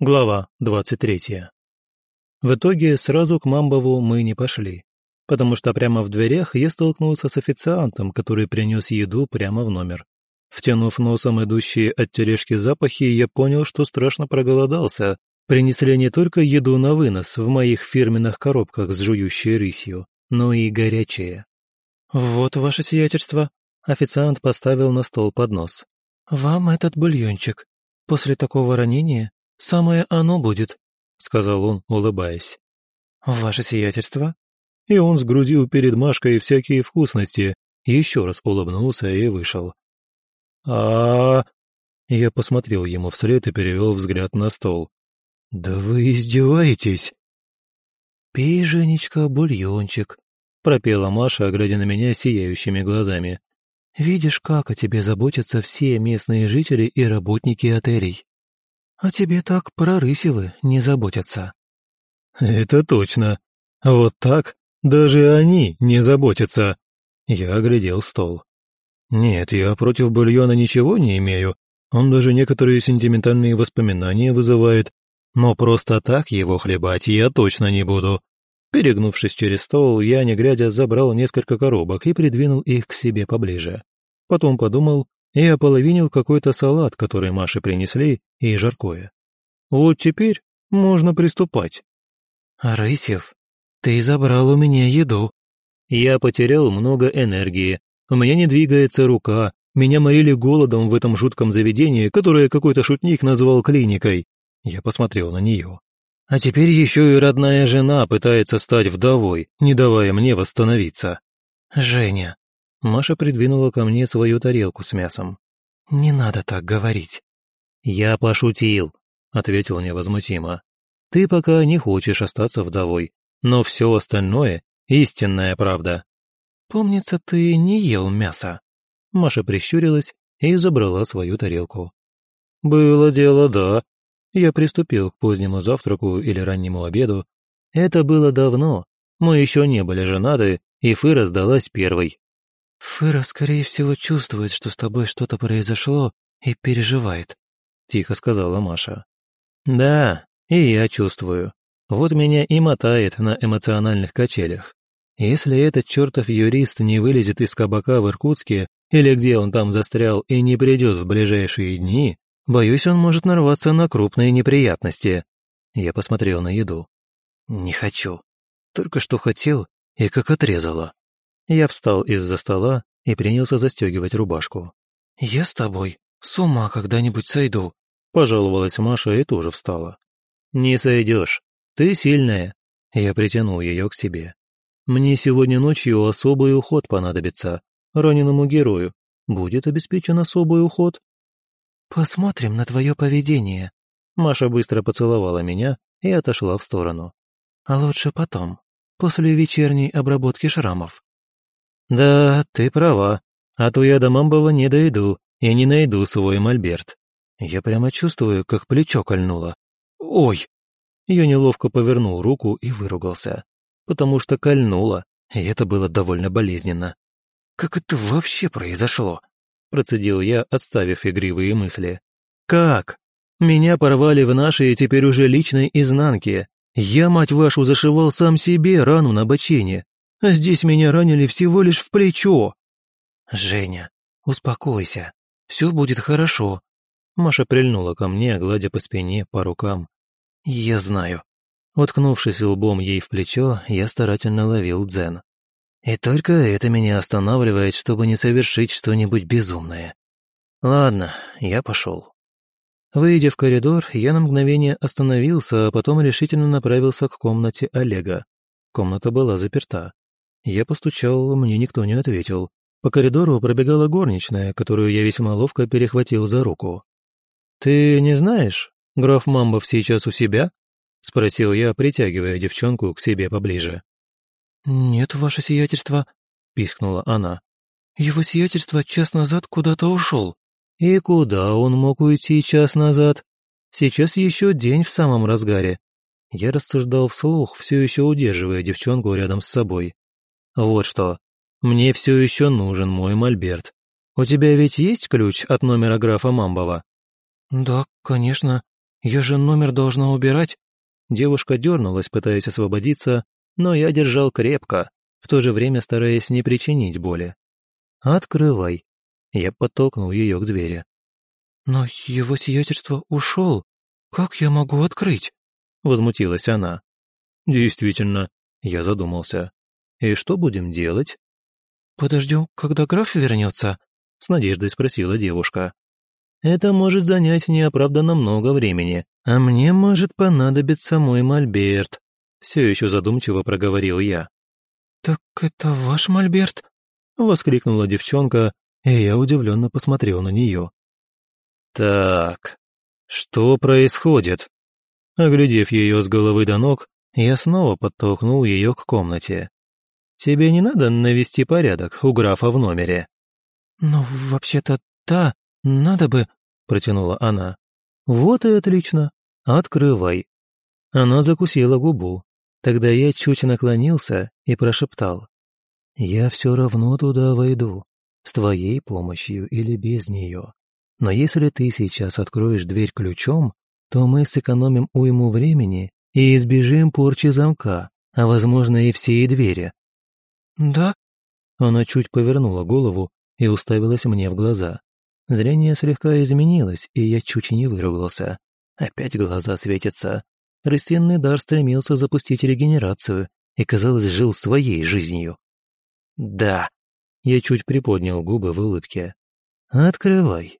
Глава 23. В итоге сразу к Мамбову мы не пошли, потому что прямо в дверях я столкнулся с официантом, который принес еду прямо в номер. Втянув носом идущие от тележки запахи, я понял, что страшно проголодался. Принесли не только еду на вынос в моих фирменных коробках с жующей рысью, но и горячее. «Вот, ваше сиятельство», — официант поставил на стол поднос. «Вам этот бульончик. После такого ранения «Самое оно будет», — сказал он, улыбаясь. «Ваше сиятельство?» И он сгрузил перед Машкой всякие вкусности, еще раз улыбнулся и вышел. а Я посмотрел ему вслед и перевел взгляд на стол. «Да вы издеваетесь?» «Пей, Женечка, бульончик», — пропела Маша, глядя на меня сияющими глазами. «Видишь, как о тебе заботятся все местные жители и работники отелей». «А тебе так про Рысевы не заботятся». «Это точно. Вот так даже они не заботятся». Я оглядел стол. «Нет, я против бульона ничего не имею. Он даже некоторые сентиментальные воспоминания вызывает. Но просто так его хлебать я точно не буду». Перегнувшись через стол, я, не глядя, забрал несколько коробок и придвинул их к себе поближе. Потом подумал, и ополовинил какой-то салат, который Маше принесли, и жаркое. Вот теперь можно приступать. «Рысев, ты забрал у меня еду». Я потерял много энергии, у меня не двигается рука, меня морили голодом в этом жутком заведении, которое какой-то шутник назвал клиникой. Я посмотрел на нее. А теперь еще и родная жена пытается стать вдовой, не давая мне восстановиться. «Женя, Маша придвинула ко мне свою тарелку с мясом. «Не надо так говорить». «Я пошутил», — ответил невозмутимо. «Ты пока не хочешь остаться вдовой, но все остальное — истинная правда». «Помнится, ты не ел мясо». Маша прищурилась и забрала свою тарелку. «Было дело, да. Я приступил к позднему завтраку или раннему обеду. Это было давно. Мы еще не были женаты, и Фыра сдалась первой. «Фыра, скорее всего, чувствует, что с тобой что-то произошло и переживает», — тихо сказала Маша. «Да, и я чувствую. Вот меня и мотает на эмоциональных качелях. Если этот чертов юрист не вылезет из кабака в Иркутске или где он там застрял и не придет в ближайшие дни, боюсь, он может нарваться на крупные неприятности». Я посмотрел на еду. «Не хочу. Только что хотел и как отрезало». Я встал из-за стола и принялся застегивать рубашку. «Я с тобой с ума когда-нибудь сойду», — пожаловалась Маша и тоже встала. «Не сойдешь. Ты сильная». Я притянул ее к себе. «Мне сегодня ночью особый уход понадобится. Раненому герою. Будет обеспечен особый уход?» «Посмотрим на твое поведение». Маша быстро поцеловала меня и отошла в сторону. «А лучше потом, после вечерней обработки шрамов. «Да, ты права. А то я до Мамбова не дойду и не найду свой мольберт. Я прямо чувствую, как плечо кольнуло. Ой!» Я неловко повернул руку и выругался, потому что кольнуло, и это было довольно болезненно. «Как это вообще произошло?» Процедил я, отставив игривые мысли. «Как? Меня порвали в нашей теперь уже личной изнанке. Я, мать вашу, зашивал сам себе рану на бочине, а здесь меня ранили всего лишь в плечо». «Женя, успокойся, все будет хорошо». Маша прильнула ко мне, гладя по спине, по рукам. «Я знаю». Уткнувшись лбом ей в плечо, я старательно ловил дзен. И только это меня останавливает, чтобы не совершить что-нибудь безумное. Ладно, я пошел. Выйдя в коридор, я на мгновение остановился, а потом решительно направился к комнате Олега. Комната была заперта. Я постучал, мне никто не ответил. По коридору пробегала горничная, которую я весьма ловко перехватил за руку. «Ты не знаешь, граф Мамбов сейчас у себя?» — спросил я, притягивая девчонку к себе поближе. «Нет, ваше сиятельство», — пискнула она. «Его сиятельство час назад куда-то ушел». «И куда он мог уйти час назад? Сейчас еще день в самом разгаре». Я рассуждал вслух, все еще удерживая девчонку рядом с собой. Вот что. Мне все еще нужен мой мольберт. У тебя ведь есть ключ от номера графа Мамбова? Да, конечно. Я же номер должна убирать». Девушка дернулась, пытаясь освободиться, но я держал крепко, в то же время стараясь не причинить боли. «Открывай». Я подтолкнул ее к двери. «Но его сиятельство ушел. Как я могу открыть?» Возмутилась она. «Действительно», я задумался. «И что будем делать?» «Подождем, когда граф вернется?» С надеждой спросила девушка. «Это может занять неоправданно много времени, а мне может понадобиться мой мольберт», все еще задумчиво проговорил я. «Так это ваш мольберт?» воскликнула девчонка, и я удивленно посмотрел на нее. «Так, что происходит?» Оглядев ее с головы до ног, я снова подтолкнул ее к комнате. «Тебе не надо навести порядок у графа в номере?» «Ну, вообще-то, да, надо бы», — протянула она. «Вот и отлично. Открывай». Она закусила губу. Тогда я чуть наклонился и прошептал. «Я все равно туда войду, с твоей помощью или без нее. Но если ты сейчас откроешь дверь ключом, то мы сэкономим уйму времени и избежим порчи замка, а, возможно, и всей двери». «Да?» Она чуть повернула голову и уставилась мне в глаза. Зрение слегка изменилось, и я чуть не выругался. Опять глаза светятся. Рысинный дар стремился запустить регенерацию и, казалось, жил своей жизнью. «Да». Я чуть приподнял губы в улыбке. «Открывай».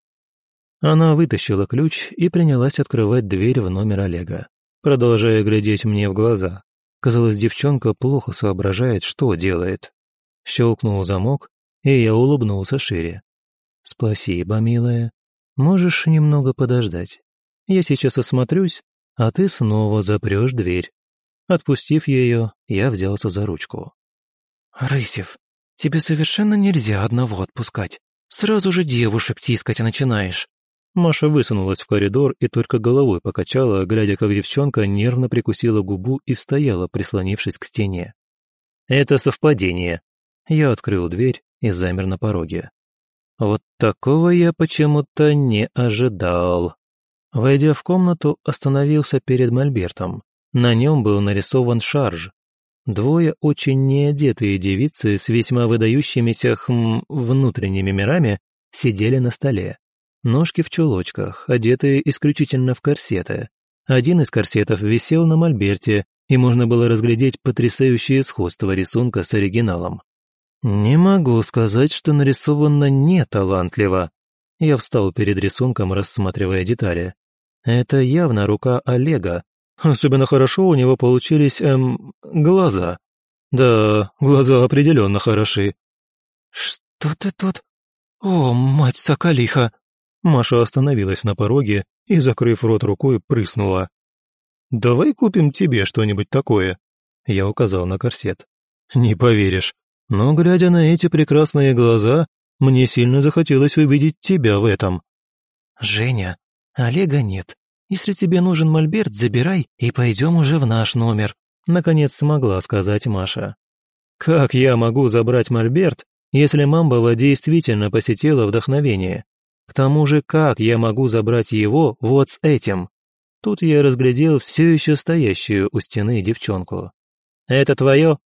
Она вытащила ключ и принялась открывать дверь в номер Олега, продолжая глядеть мне в глаза. Казалось, девчонка плохо соображает, что делает. Щелкнул замок, и я улыбнулся шире. «Спасибо, милая. Можешь немного подождать. Я сейчас осмотрюсь, а ты снова запрешь дверь». Отпустив ее, я взялся за ручку. «Рысев, тебе совершенно нельзя одного отпускать. Сразу же девушек тискать начинаешь». Маша высунулась в коридор и только головой покачала, глядя, как девчонка нервно прикусила губу и стояла, прислонившись к стене. «Это совпадение». Я открыл дверь и замер на пороге. Вот такого я почему-то не ожидал. Войдя в комнату, остановился перед мольбертом. На нем был нарисован шарж. Двое очень неодетые девицы с весьма выдающимися хм, внутренними мирами сидели на столе. Ножки в чулочках, одетые исключительно в корсеты. Один из корсетов висел на мольберте, и можно было разглядеть потрясающее сходство рисунка с оригиналом. Не могу сказать, что нарисовано не талантливо. Я встал перед рисунком, рассматривая детали. Это явно рука Олега. Особенно хорошо у него получились, эм, глаза. Да, глаза определенно хороши. «Что ты тут? О, мать соколиха!» Маша остановилась на пороге и, закрыв рот рукой, прыснула. «Давай купим тебе что-нибудь такое», — я указал на корсет. «Не поверишь, но, глядя на эти прекрасные глаза, мне сильно захотелось увидеть тебя в этом». «Женя, Олега нет. Если тебе нужен мольберт, забирай и пойдем уже в наш номер», — наконец смогла сказать Маша. «Как я могу забрать мольберт, если Мамбова действительно посетила вдохновение? К тому же, как я могу забрать его вот с этим?» Тут я разглядел все еще стоящую у стены девчонку. «Это твое?»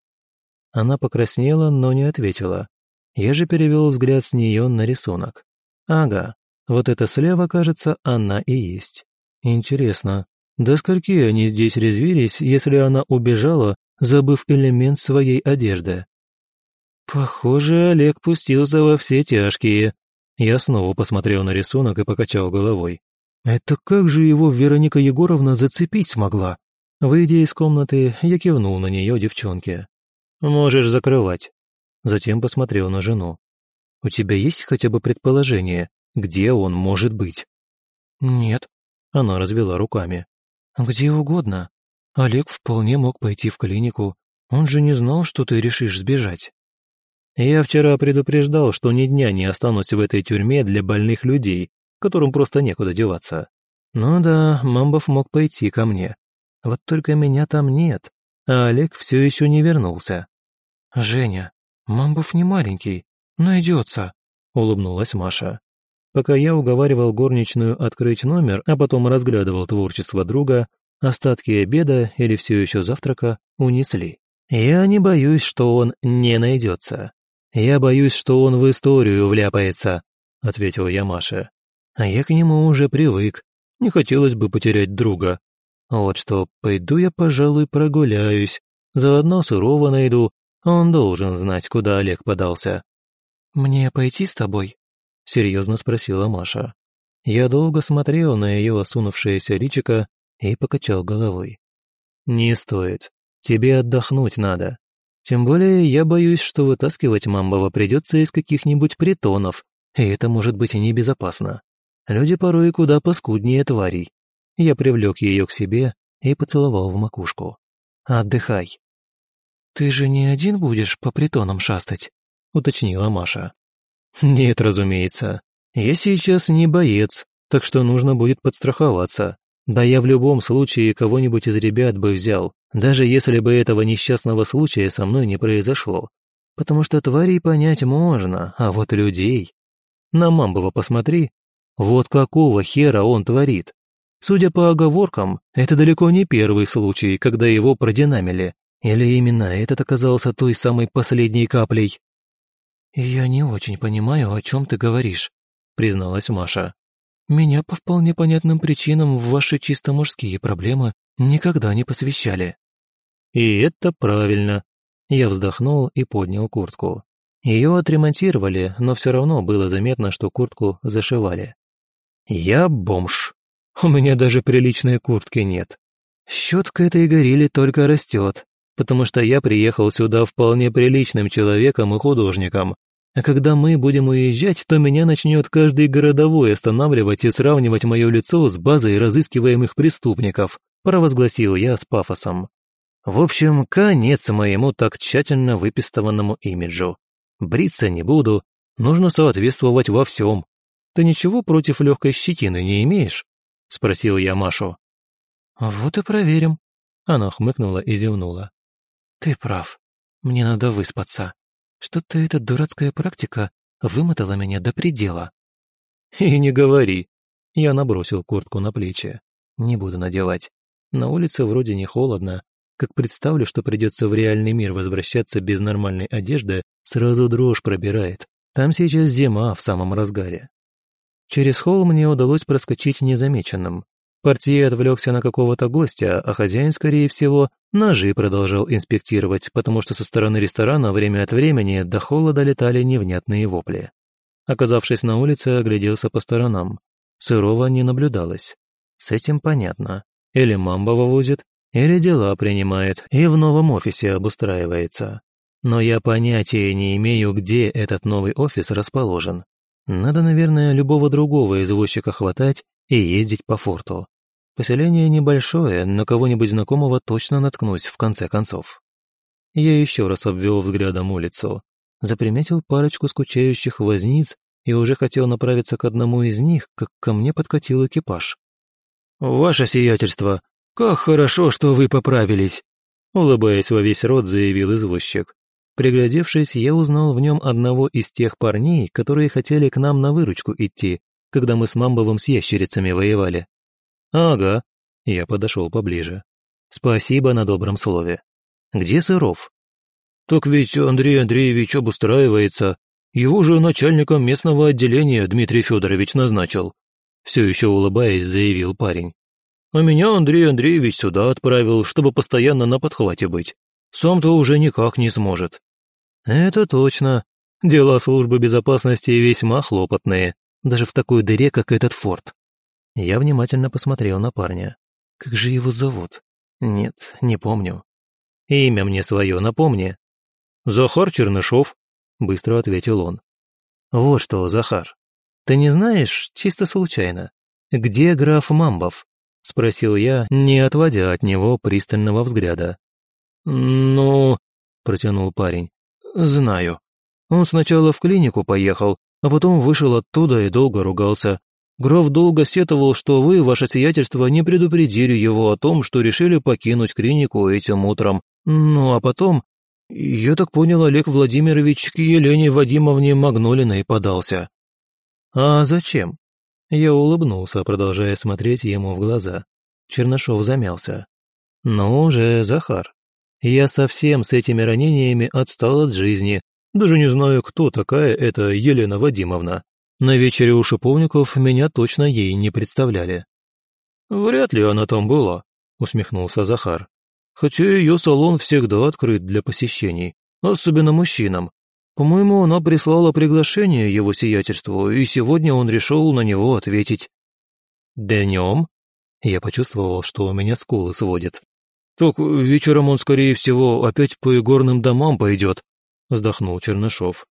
Она покраснела, но не ответила. Я же перевел взгляд с нее на рисунок. Ага, вот это слева, кажется, она и есть. Интересно, до скольки они здесь резвились, если она убежала, забыв элемент своей одежды? Похоже, Олег пустился во все тяжкие. Я снова посмотрел на рисунок и покачал головой. Это как же его Вероника Егоровна зацепить смогла? Выйдя из комнаты, я кивнул на нее девчонке. «Можешь закрывать». Затем посмотрел на жену. «У тебя есть хотя бы предположение, где он может быть?» «Нет», — она развела руками. «Где угодно. Олег вполне мог пойти в клинику. Он же не знал, что ты решишь сбежать». «Я вчера предупреждал, что ни дня не останусь в этой тюрьме для больных людей, которым просто некуда деваться. Ну да, Мамбов мог пойти ко мне. Вот только меня там нет, а Олег все еще не вернулся. «Женя, Мамбов не маленький, найдется», — улыбнулась Маша. Пока я уговаривал горничную открыть номер, а потом разглядывал творчество друга, остатки обеда или все еще завтрака унесли. Я не боюсь, что он не найдется. Я боюсь, что он в историю вляпается, ответил я Маше. А я к нему уже привык. Не хотелось бы потерять друга. Вот что, пойду я, пожалуй, прогуляюсь. Заодно Сурова найду. Он должен знать, куда Олег подался. «Мне пойти с тобой?» — серьезно спросила Маша. Я долго смотрел на ее осунувшееся личико и покачал головой. «Не стоит. Тебе отдохнуть надо. Тем более я боюсь, что вытаскивать Мамбова придется из каких-нибудь притонов, и это может быть небезопасно. Люди порой куда паскуднее тварей. Я привлек ее к себе и поцеловал в макушку. «Отдыхай». «Ты же не один будешь по притонам шастать?» — уточнила Маша. «Нет, разумеется. Я сейчас не боец, так что нужно будет подстраховаться. Да я в любом случае кого-нибудь из ребят бы взял, даже если бы этого несчастного случая со мной не произошло. Потому что тварей понять можно, а вот людей... На Мамбова посмотри. Вот какого хера он творит. Судя по оговоркам, это далеко не первый случай, когда его продинамили. Или именно этот оказался той самой последней каплей. «Я не очень понимаю, о чем ты говоришь», — призналась Маша. «Меня по вполне понятным причинам в ваши чисто мужские проблемы никогда не посвящали». «И это правильно». Я вздохнул и поднял куртку. Ее отремонтировали, но все равно было заметно, что куртку зашивали. «Я бомж. У меня даже приличной куртки нет. Счет к этой горилле только растет, потому что я приехал сюда вполне приличным человеком и художником. А когда мы будем уезжать, то меня начнет каждый городовой останавливать и сравнивать мое лицо с базой разыскиваемых преступников», провозгласил я с пафосом. В общем, конец моему так тщательно выпистованному имиджу. Бриться не буду, нужно соответствовать во всем. Ты ничего против легкой щетины не имеешь? Спросил я Машу. Вот и проверим. Она хмыкнула и зевнула. Ты прав. Мне надо выспаться. Что-то эта дурацкая практика вымотала меня до предела. И не говори. Я набросил куртку на плечи. Не буду надевать. На улице вроде не холодно, как представлю, что придется в реальный мир возвращаться без нормальной одежды, сразу дрожь пробирает. Там сейчас зима в самом разгаре. Через холл мне удалось проскочить незамеченным. Портье отвлекся на какого-то гостя, а хозяин, скорее всего, ножи продолжал инспектировать, потому что со стороны ресторана время от времени до холла долетали невнятные вопли. Оказавшись на улице, огляделся по сторонам. Сырого не наблюдалось. С этим понятно. Или мамба вывозит, или дела принимает и в новом офисе обустраивается. Но я понятия не имею, где этот новый офис расположен. Надо, наверное, любого другого извозчика хватать и ездить по форту. Поселение небольшое, но кого-нибудь знакомого точно наткнусь в конце концов. Я еще раз обвел взглядом улицу, заприметил парочку скучающих возниц и уже хотел направиться к одному из них, как ко мне подкатил экипаж. «Ваше сиятельство, как хорошо, что вы поправились!» Улыбаясь во весь рот, заявил извозчик. Приглядевшись, я узнал в нем одного из тех парней, которые хотели к нам на выручку идти, когда мы с Мамбовым с ящерицами воевали. «Ага», — я подошел поближе. «Спасибо на добром слове. Где Сыров?» «Так ведь Андрей Андреевич обустраивается. Его же начальником местного отделения Дмитрий Федорович назначил», все еще улыбаясь, заявил парень. «А меня Андрей Андреевич сюда отправил, чтобы постоянно на подхвате быть. Сам-то уже никак не сможет». «Это точно. Дела службы безопасности весьма хлопотные, даже в такой дыре, как этот форт. Я внимательно посмотрел на парня. Как же его зовут? Нет, не помню. Имя мне свое напомни. Захар Чернышов, быстро ответил он. Вот что, Захар, ты не знаешь, чисто случайно, где граф Мамбов? Спросил я, не отводя от него пристального взгляда. «Ну...» — протянул парень. «Знаю. Он сначала в клинику поехал, а потом вышел оттуда и долго ругался. Граф долго сетовал, что вы, ваше сиятельство, не предупредили его о том, что решили покинуть клинику этим утром. Ну а потом, я так понял, Олег Владимирович к Елене Вадимовне Магнолиной подался. «А зачем?» Я улыбнулся, продолжая смотреть ему в глаза. Чернышов замялся. «Ну уже, Захар, я совсем с этими ранениями отстал от жизни. Даже не знаю, кто такая эта Елена Вадимовна. На вечере у шиповников меня точно ей не представляли». «Вряд ли она там была», — усмехнулся Захар. «Хотя ее салон всегда открыт для посещений, особенно мужчинам. По-моему, она прислала приглашение его сиятельству, и сегодня он решил на него ответить». «Днем?» Я почувствовал, что у меня скулы сводит. «Так вечером он, скорее всего, опять по игорным домам пойдет», — вздохнул Чернышов.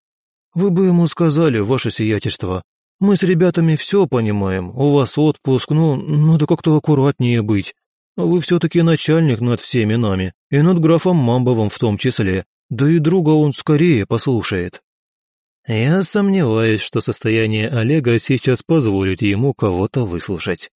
«Вы бы ему сказали, ваше сиятельство. Мы с ребятами все понимаем, у вас отпуск, ну, надо как-то аккуратнее быть. Вы все-таки начальник над всеми нами, и над графом Мамбовым в том числе, да и друга он скорее послушает». Я сомневаюсь, что состояние Олега сейчас позволит ему кого-то выслушать.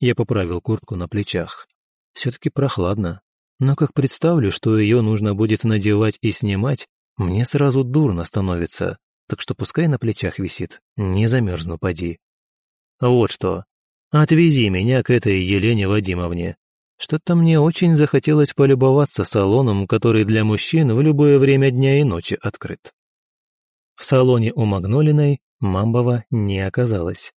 Я поправил куртку на плечах. Все-таки прохладно. Но как представлю, что ее нужно будет надевать и снимать, мне сразу дурно становится, так что пускай на плечах висит, не замерзну, поди. Вот что, отвези меня к этой Елене Вадимовне. Что-то мне очень захотелось полюбоваться салоном, который для мужчин в любое время дня и ночи открыт. В салоне у Магнолиной Мамбова не оказалось.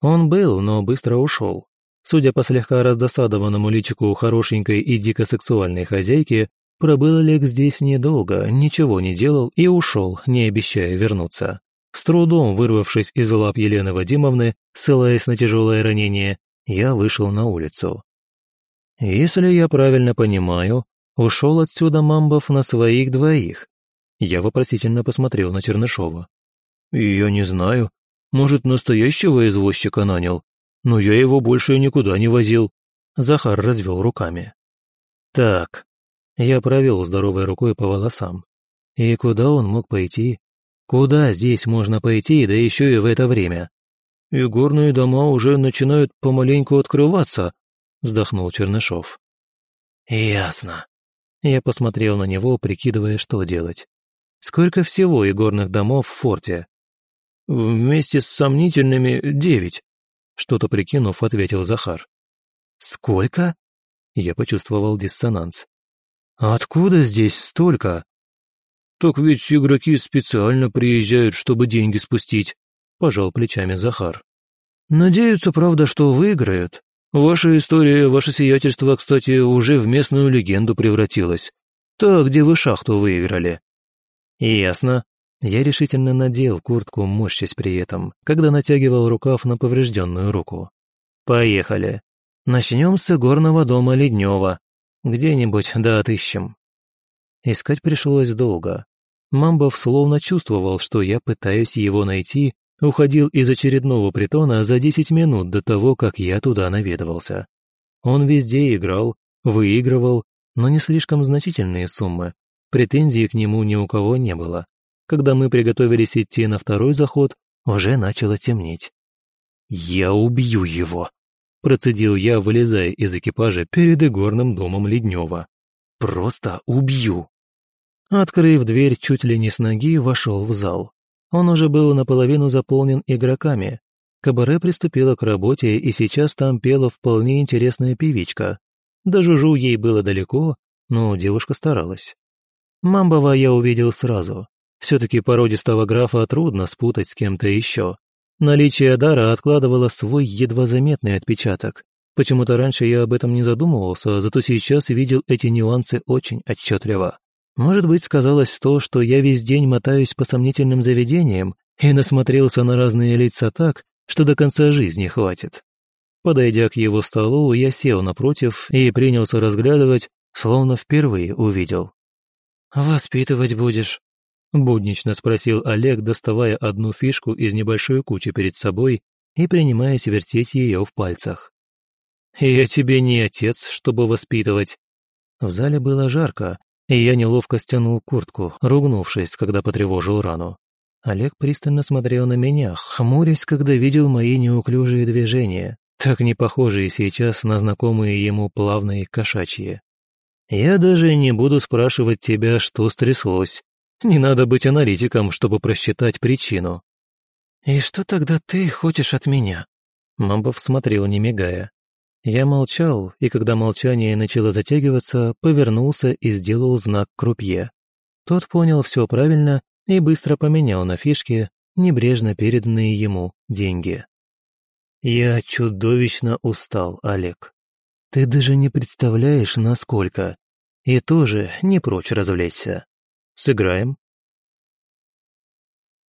Он был, но быстро ушел. Судя по слегка раздосадованному личику хорошенькой и дико сексуальной хозяйки, пробыл Олег здесь недолго, ничего не делал и ушел, не обещая вернуться. С трудом вырвавшись из лап Елены Вадимовны, ссылаясь на тяжелое ранение, я вышел на улицу. Если я правильно понимаю, ушел отсюда Мамбов на своих двоих. Я вопросительно посмотрел на Чернышова. «Я не знаю. Может, настоящего извозчика нанял? но я его больше никуда не возил». Захар развел руками. «Так». Я провел здоровой рукой по волосам. «И куда он мог пойти? Куда здесь можно пойти, да еще и в это время?» «И горные дома уже начинают помаленьку открываться», — вздохнул Чернышов. «Ясно». Я посмотрел на него, прикидывая, что делать. «Сколько всего игорных домов в форте?» «Вместе с сомнительными девять», что-то прикинув, ответил Захар. «Сколько?» Я почувствовал диссонанс. «Откуда здесь столько?» «Так ведь игроки специально приезжают, чтобы деньги спустить», — пожал плечами Захар. «Надеются, правда, что выиграют. Ваша история, ваше сиятельство, кстати, уже в местную легенду превратилась. Та, где вы шахту выиграли». «Ясно», я решительно надел куртку, морщась при этом, когда натягивал рукав на поврежденную руку. «Поехали. Начнем с горного дома Леднева. Где-нибудь да отыщем». Искать пришлось долго. Мамбов словно чувствовал, что я пытаюсь его найти, уходил из очередного притона за десять минут до того, как я туда наведывался. Он везде играл, выигрывал, но не слишком значительные суммы. Претензий к нему ни у кого не было. Когда мы приготовились идти на второй заход, уже начало темнеть. «Я убью его!» – процедил я, вылезая из экипажа перед игорным домом Леднева. «Просто убью!» Открыв дверь чуть ли не с ноги, вошел в зал. Он уже был наполовину заполнен игроками. Кабаре приступила к работе, и сейчас там пела вполне интересная певичка. До Жужу ей было далеко, но девушка старалась. Мамбова я увидел сразу. Все-таки породистого графа трудно спутать с кем-то еще. Наличие дара откладывало свой едва заметный отпечаток. Почему-то раньше я об этом не задумывался, зато сейчас видел эти нюансы очень отчетливо. Может быть, сказалось то, что я весь день мотаюсь по сомнительным заведениям и насмотрелся на разные лица так, что до конца жизни хватит. Подойдя к его столу, я сел напротив и принялся разглядывать, словно впервые увидел. «Воспитывать будешь?» Буднично спросил Олег, доставая одну фишку из небольшой кучи перед собой и принимаясь вертеть ее в пальцах. «Я тебе не отец, чтобы воспитывать». В зале было жарко, и я неловко стянул куртку, ругнувшись, когда потревожил рану. Олег пристально смотрел на меня, хмурясь, когда видел мои неуклюжие движения, так не похожие сейчас на знакомые ему плавные кошачьи. «Я даже не буду спрашивать тебя, что стряслось», не надо быть аналитиком, чтобы просчитать причину. «И что тогда ты хочешь от меня?» Мамбов смотрел, не мигая. Я молчал, и когда молчание начало затягиваться, повернулся и сделал знак крупье. Тот понял все правильно и быстро поменял на фишки небрежно переданные ему деньги. «Я чудовищно устал, Олег. Ты даже не представляешь, насколько. И тоже не прочь развлечься. Сыграем?»